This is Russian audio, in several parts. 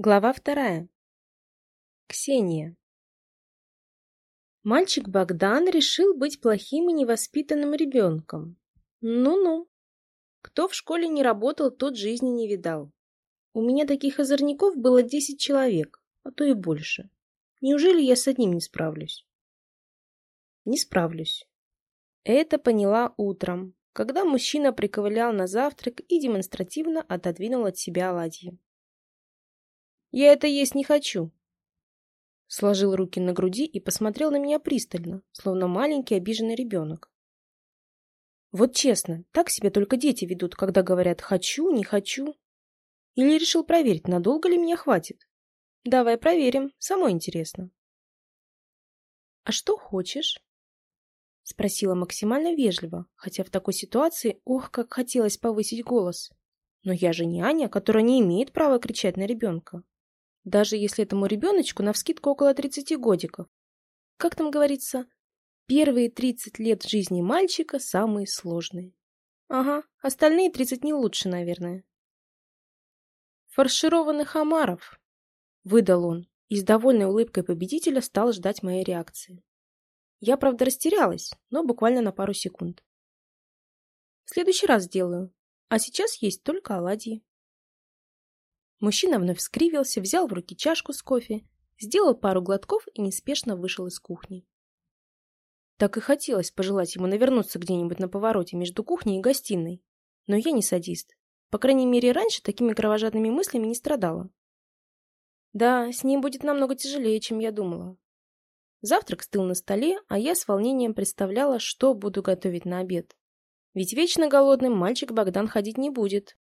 Глава вторая. Ксения. Мальчик Богдан решил быть плохим и невоспитанным ребенком. Ну-ну. Кто в школе не работал, тот жизни не видал. У меня таких озорников было десять человек, а то и больше. Неужели я с одним не справлюсь? Не справлюсь. Это поняла утром, когда мужчина приковылял на завтрак и демонстративно отодвинул от себя оладьи. Я это есть не хочу. Сложил руки на груди и посмотрел на меня пристально, словно маленький обиженный ребенок. Вот честно, так себя только дети ведут, когда говорят «хочу», «не хочу». Или решил проверить, надолго ли меня хватит? Давай проверим, самое интересно. «А что хочешь?» Спросила максимально вежливо, хотя в такой ситуации, ох, как хотелось повысить голос. Но я же не Аня, которая не имеет права кричать на ребенка даже если этому ребеночку навскидку около 30 годиков. Как там говорится, первые 30 лет жизни мальчика самые сложные. Ага, остальные 30 не лучше, наверное. Фаршированных омаров, выдал он, и с довольной улыбкой победителя стал ждать моей реакции. Я, правда, растерялась, но буквально на пару секунд. В следующий раз сделаю, а сейчас есть только оладьи. Мужчина вновь скривился, взял в руки чашку с кофе, сделал пару глотков и неспешно вышел из кухни. Так и хотелось пожелать ему навернуться где-нибудь на повороте между кухней и гостиной. Но я не садист. По крайней мере, раньше такими кровожадными мыслями не страдала. Да, с ним будет намного тяжелее, чем я думала. Завтрак стыл на столе, а я с волнением представляла, что буду готовить на обед. Ведь вечно голодным мальчик Богдан ходить не будет,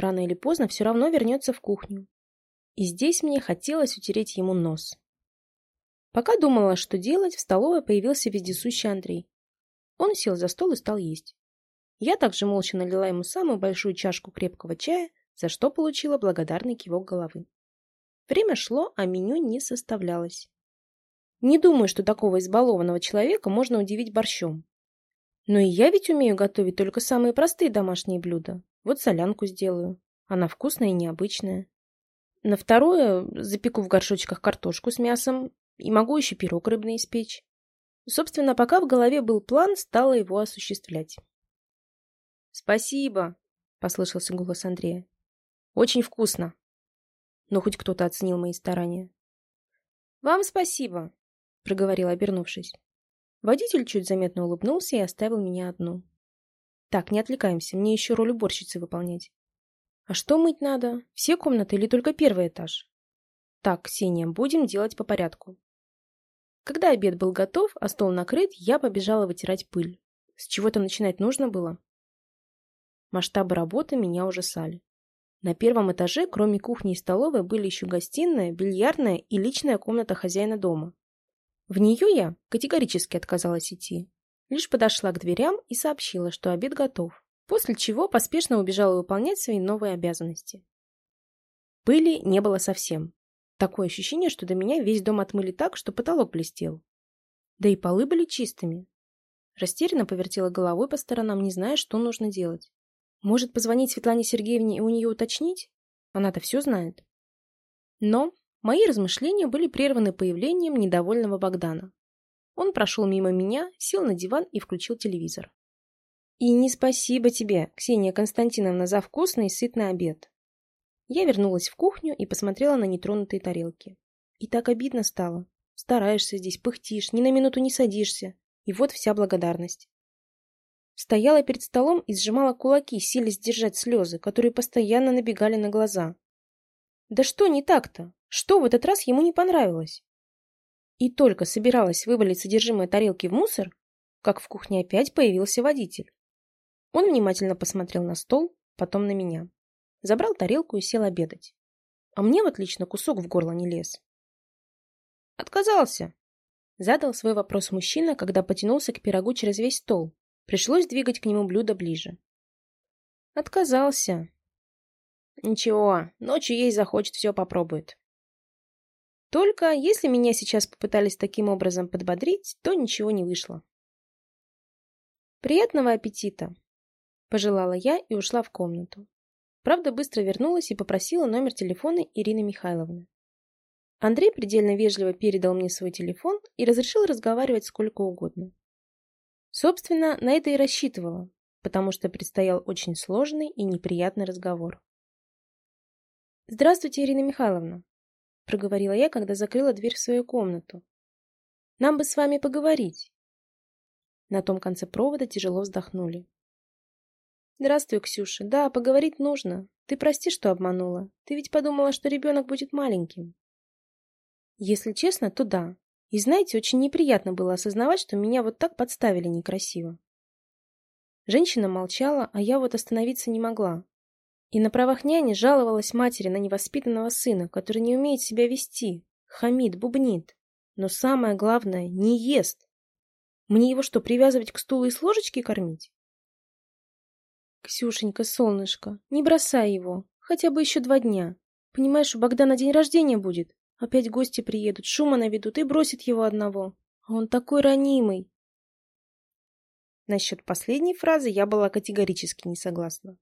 Рано или поздно все равно вернется в кухню. И здесь мне хотелось утереть ему нос. Пока думала, что делать, в столовой появился вездесущий Андрей. Он сел за стол и стал есть. Я также молча налила ему самую большую чашку крепкого чая, за что получила благодарный кивок головы. Время шло, а меню не составлялось. Не думаю, что такого избалованного человека можно удивить борщом. Но и я ведь умею готовить только самые простые домашние блюда. Вот солянку сделаю. Она вкусная и необычная. На второе запеку в горшочках картошку с мясом и могу еще пирог рыбный испечь. Собственно, пока в голове был план, стала его осуществлять. «Спасибо», — послышался голос Андрея. «Очень вкусно». Но хоть кто-то оценил мои старания. «Вам спасибо», — проговорила, обернувшись. Водитель чуть заметно улыбнулся и оставил меня одну. Так, не отвлекаемся, мне еще роль уборщицы выполнять. А что мыть надо? Все комнаты или только первый этаж? Так, Ксения, будем делать по порядку. Когда обед был готов, а стол накрыт, я побежала вытирать пыль. С чего-то начинать нужно было. Масштабы работы меня ужасали. На первом этаже, кроме кухни и столовой, были еще гостиная, бильярдная и личная комната хозяина дома. В нее я категорически отказалась идти. Лишь подошла к дверям и сообщила, что обед готов, после чего поспешно убежала выполнять свои новые обязанности. Пыли не было совсем. Такое ощущение, что до меня весь дом отмыли так, что потолок блестел. Да и полы были чистыми. Растерянно повертела головой по сторонам, не зная, что нужно делать. Может, позвонить Светлане Сергеевне и у нее уточнить? Она-то все знает. Но мои размышления были прерваны появлением недовольного Богдана. Он прошел мимо меня, сел на диван и включил телевизор. И не спасибо тебе, Ксения Константиновна, за вкусный и сытный обед. Я вернулась в кухню и посмотрела на нетронутые тарелки. И так обидно стало. Стараешься здесь, пыхтишь, ни на минуту не садишься. И вот вся благодарность. Стояла перед столом и сжимала кулаки, силясь сдержать слезы, которые постоянно набегали на глаза. Да что не так-то? Что в этот раз ему не понравилось? И только собиралась вывалить содержимое тарелки в мусор, как в кухне опять появился водитель. Он внимательно посмотрел на стол, потом на меня. Забрал тарелку и сел обедать. А мне вот лично кусок в горло не лез. «Отказался!» Задал свой вопрос мужчина, когда потянулся к пирогу через весь стол. Пришлось двигать к нему блюдо ближе. «Отказался!» «Ничего, ночью ей захочет, все попробует». Только если меня сейчас попытались таким образом подбодрить, то ничего не вышло. «Приятного аппетита!» – пожелала я и ушла в комнату. Правда, быстро вернулась и попросила номер телефона Ирины Михайловны. Андрей предельно вежливо передал мне свой телефон и разрешил разговаривать сколько угодно. Собственно, на это и рассчитывала, потому что предстоял очень сложный и неприятный разговор. «Здравствуйте, Ирина Михайловна», — проговорила я, когда закрыла дверь в свою комнату. «Нам бы с вами поговорить». На том конце провода тяжело вздохнули. «Здравствуй, Ксюша. Да, поговорить нужно. Ты прости, что обманула. Ты ведь подумала, что ребенок будет маленьким». Если честно, то да. И знаете, очень неприятно было осознавать, что меня вот так подставили некрасиво. Женщина молчала, а я вот остановиться не могла. И на правах няни жаловалась матери на невоспитанного сына, который не умеет себя вести, хамит, бубнит. Но самое главное, не ест. Мне его что, привязывать к стулу и с ложечки кормить? Ксюшенька, солнышко, не бросай его, хотя бы еще два дня. Понимаешь, у Богдана день рождения будет. Опять гости приедут, шума наведут и бросит его одного. А он такой ранимый. Насчет последней фразы я была категорически не согласна.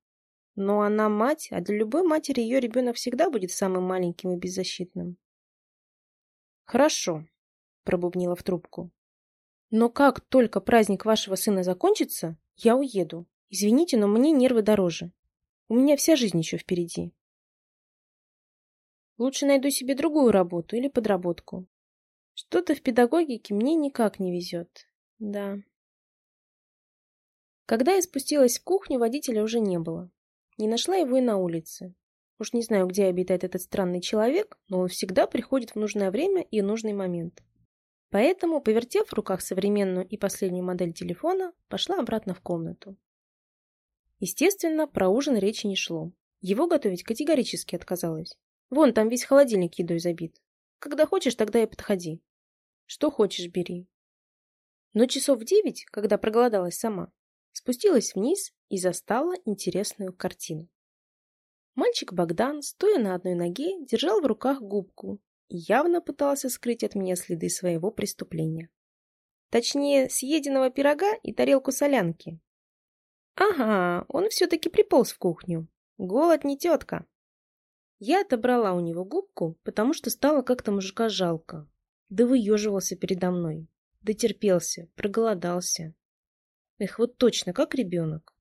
Но она мать, а для любой матери ее ребенок всегда будет самым маленьким и беззащитным. «Хорошо», — пробубнила в трубку. «Но как только праздник вашего сына закончится, я уеду. Извините, но мне нервы дороже. У меня вся жизнь еще впереди». Лучше найду себе другую работу или подработку. Что-то в педагогике мне никак не везет. Да. Когда я спустилась в кухню, водителя уже не было. Не нашла его и на улице. Уж не знаю, где обитает этот странный человек, но он всегда приходит в нужное время и нужный момент. Поэтому, повертев в руках современную и последнюю модель телефона, пошла обратно в комнату. Естественно, про ужин речи не шло. Его готовить категорически отказалась. Вон там весь холодильник едой забит. Когда хочешь, тогда и подходи. Что хочешь, бери. Но часов в девять, когда проголодалась сама, спустилась вниз и застала интересную картину. Мальчик Богдан, стоя на одной ноге, держал в руках губку и явно пытался скрыть от меня следы своего преступления. Точнее, съеденного пирога и тарелку солянки. Ага, он все-таки приполз в кухню. Голод не тетка. Я отобрала у него губку, потому что стало как-то мужика жалко. Да выеживался передо мной. Дотерпелся, проголодался. Эх, вот точно, как ребенок.